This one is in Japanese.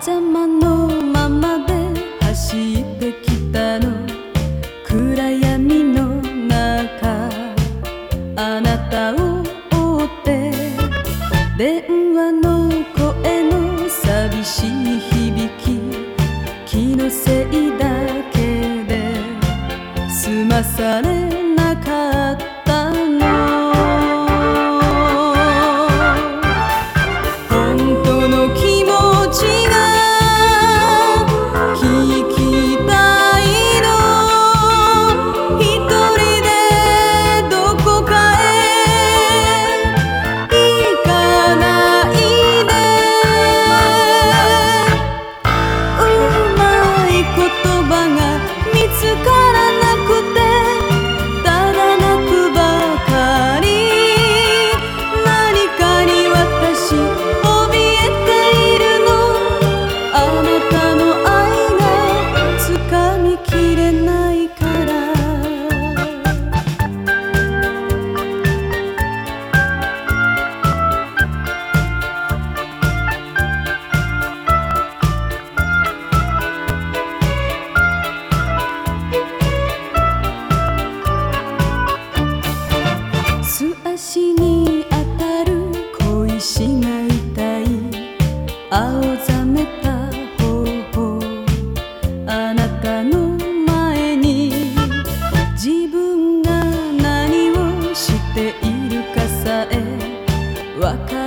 邪魔のままで走ってきたの。暗闇の中あなたを追って。電話の声の寂しい響き気のせいだけで済まされなかった。青ざめた頬あなたの前に自分が何をしているかさえわか